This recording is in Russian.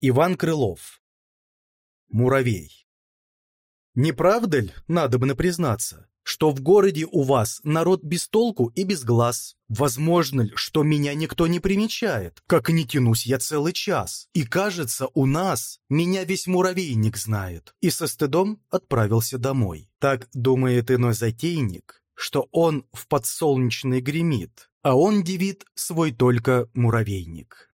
Иван Крылов. Муравей. Не правда ли, надобно признаться, что в городе у вас народ без толку и без глаз? Возможно ли, что меня никто не примечает, как не тянусь я целый час, и, кажется, у нас меня весь муравейник знает, и со стыдом отправился домой. Так думает иной затейник, что он в подсолнечный гремит, а он девит свой только муравейник.